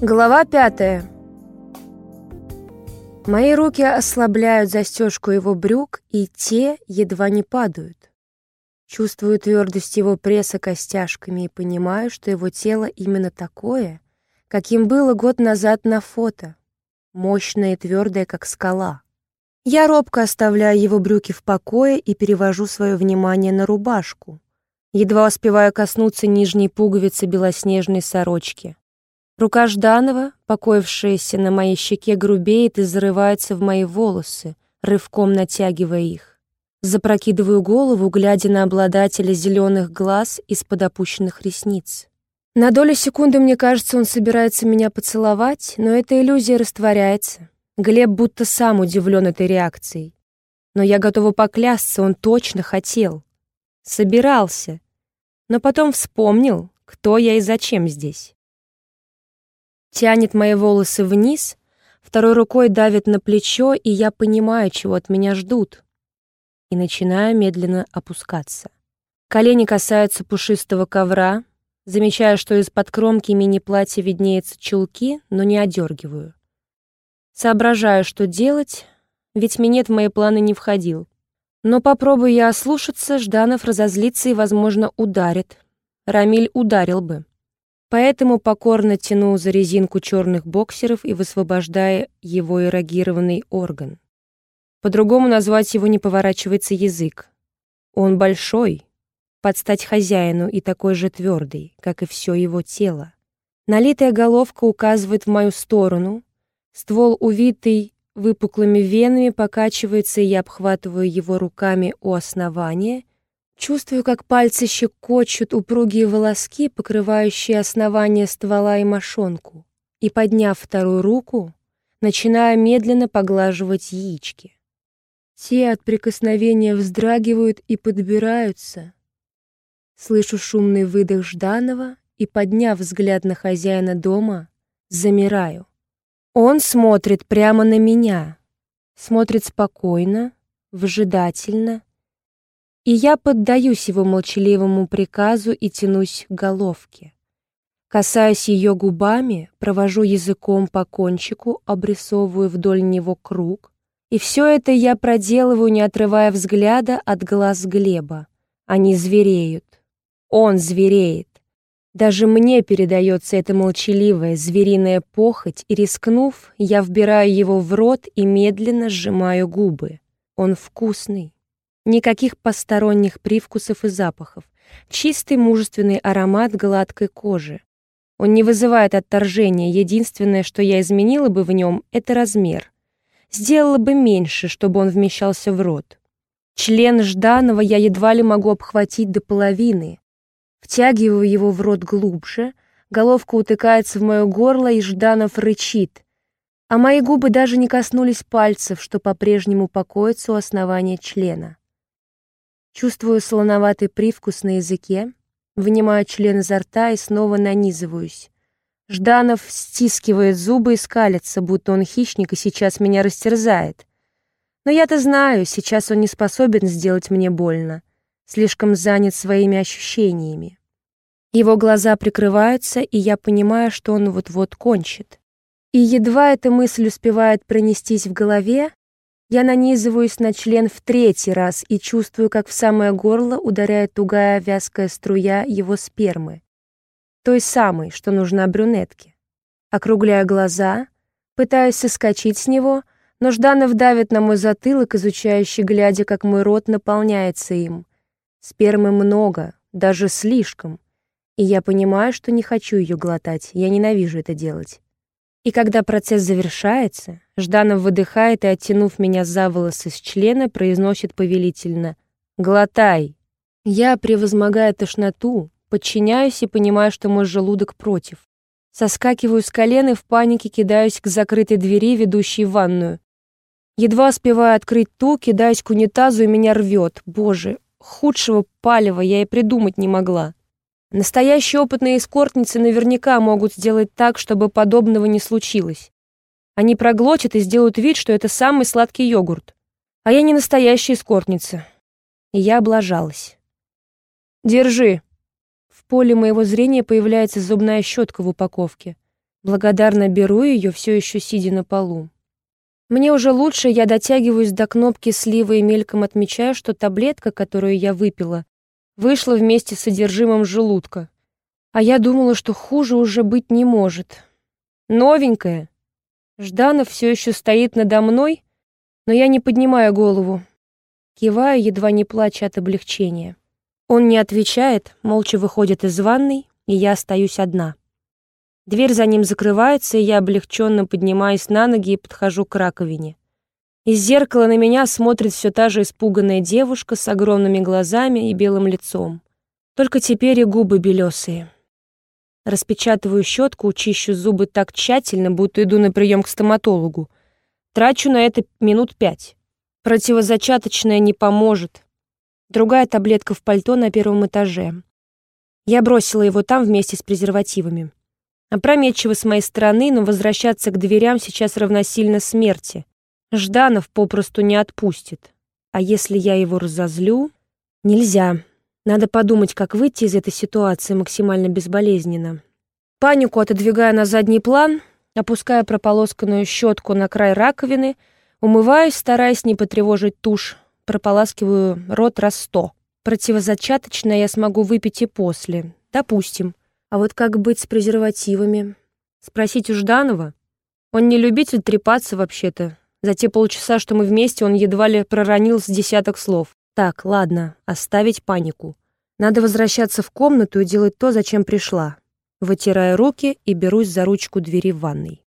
Глава пятая. Мои руки ослабляют застежку его брюк, и те едва не падают. Чувствую твердость его пресса костяшками и понимаю, что его тело именно такое, каким было год назад на фото. Мощное и твердое, как скала. Я робко оставляю его брюки в покое и перевожу свое внимание на рубашку. Едва успеваю коснуться нижней пуговицы белоснежной сорочки. Рука Жданова, покоившаяся на моей щеке, грубеет и зарывается в мои волосы, рывком натягивая их. Запрокидываю голову, глядя на обладателя зеленых глаз из-под опущенных ресниц. На долю секунды мне кажется, он собирается меня поцеловать, но эта иллюзия растворяется. Глеб будто сам удивлен этой реакцией. Но я готова поклясться, он точно хотел. Собирался. Но потом вспомнил, кто я и зачем здесь тянет мои волосы вниз, второй рукой давит на плечо, и я понимаю, чего от меня ждут. И начинаю медленно опускаться. Колени касаются пушистого ковра, замечаю, что из-под кромки мини-платья виднеются чулки, но не одергиваю. Соображаю, что делать, ведь минет в мои планы не входил. Но попробую я ослушаться, Жданов разозлится и, возможно, ударит. Рамиль ударил бы. Поэтому покорно тянул за резинку черных боксеров и высвобождая его эрогированный орган. По-другому назвать его не поворачивается язык. Он большой, под стать хозяину и такой же твердый, как и все его тело. Налитая головка указывает в мою сторону, ствол, увитый выпуклыми венами, покачивается, и я обхватываю его руками у основания — Чувствую, как пальцы щекочут упругие волоски, покрывающие основание ствола и мошонку, и, подняв вторую руку, начинаю медленно поглаживать яички. Те от прикосновения вздрагивают и подбираются. Слышу шумный выдох Жданова и, подняв взгляд на хозяина дома, замираю. Он смотрит прямо на меня, смотрит спокойно, выжидательно, и я поддаюсь его молчаливому приказу и тянусь к головке. Касаясь ее губами, провожу языком по кончику, обрисовываю вдоль него круг. И все это я проделываю, не отрывая взгляда от глаз Глеба. Они звереют. Он звереет. Даже мне передается эта молчаливая звериная похоть, и, рискнув, я вбираю его в рот и медленно сжимаю губы. Он вкусный. Никаких посторонних привкусов и запахов. Чистый мужественный аромат гладкой кожи. Он не вызывает отторжения, единственное, что я изменила бы в нем, это размер. Сделала бы меньше, чтобы он вмещался в рот. Член Жданова я едва ли могу обхватить до половины. Втягиваю его в рот глубже, головка утыкается в мое горло, и Жданов рычит. А мои губы даже не коснулись пальцев, что по-прежнему покоятся у основания члена. Чувствую солоноватый привкус на языке, вынимаю член изо рта и снова нанизываюсь. Жданов стискивает зубы и скалится, будто он хищник и сейчас меня растерзает. Но я-то знаю, сейчас он не способен сделать мне больно, слишком занят своими ощущениями. Его глаза прикрываются, и я понимаю, что он вот-вот кончит. И едва эта мысль успевает пронестись в голове, я нанизываюсь на член в третий раз и чувствую, как в самое горло ударяет тугая вязкая струя его спермы. Той самой, что нужна брюнетке. Округляю глаза, пытаюсь соскочить с него, но Жданов давит на мой затылок, изучающий, глядя, как мой рот наполняется им. Спермы много, даже слишком. И я понимаю, что не хочу ее глотать, я ненавижу это делать. И когда процесс завершается, Жданов выдыхает и, оттянув меня за волосы с члена, произносит повелительно «Глотай!». Я, превозмогая тошноту, подчиняюсь и понимаю, что мой желудок против. Соскакиваю с колен и в панике кидаюсь к закрытой двери, ведущей в ванную. Едва успеваю открыть ту, кидаюсь к унитазу и меня рвет. Боже, худшего палева я и придумать не могла. Настоящие опытные эскортницы наверняка могут сделать так, чтобы подобного не случилось. Они проглотят и сделают вид, что это самый сладкий йогурт. А я не настоящая эскортница. И я облажалась. «Держи». В поле моего зрения появляется зубная щетка в упаковке. Благодарно беру ее, все еще сидя на полу. Мне уже лучше, я дотягиваюсь до кнопки слива и мельком отмечаю, что таблетка, которую я выпила, вышла вместе с содержимым желудка. А я думала, что хуже уже быть не может. Новенькая. Жданов все еще стоит надо мной, но я не поднимаю голову. Киваю, едва не плача от облегчения. Он не отвечает, молча выходит из ванной, и я остаюсь одна. Дверь за ним закрывается, и я облегченно поднимаюсь на ноги и подхожу к раковине. Из зеркала на меня смотрит все та же испуганная девушка с огромными глазами и белым лицом. Только теперь и губы белесые. Распечатываю щетку, чищу зубы так тщательно, будто иду на прием к стоматологу. Трачу на это минут пять. Противозачаточное не поможет. Другая таблетка в пальто на первом этаже. Я бросила его там вместе с презервативами. Опрометчиво с моей стороны, но возвращаться к дверям сейчас равносильно смерти. Жданов попросту не отпустит. А если я его разозлю? Нельзя. Надо подумать, как выйти из этой ситуации максимально безболезненно. Панику отодвигая на задний план, опуская прополосканную щетку на край раковины, умываюсь, стараясь не потревожить тушь, прополаскиваю рот раз сто. Противозачаточное я смогу выпить и после. Допустим. А вот как быть с презервативами? Спросить у Жданова? Он не любитель трепаться вообще-то. За те полчаса, что мы вместе, он едва ли проронил с десяток слов. Так, ладно, оставить панику. Надо возвращаться в комнату и делать то, зачем пришла. Вытираю руки и берусь за ручку двери в ванной.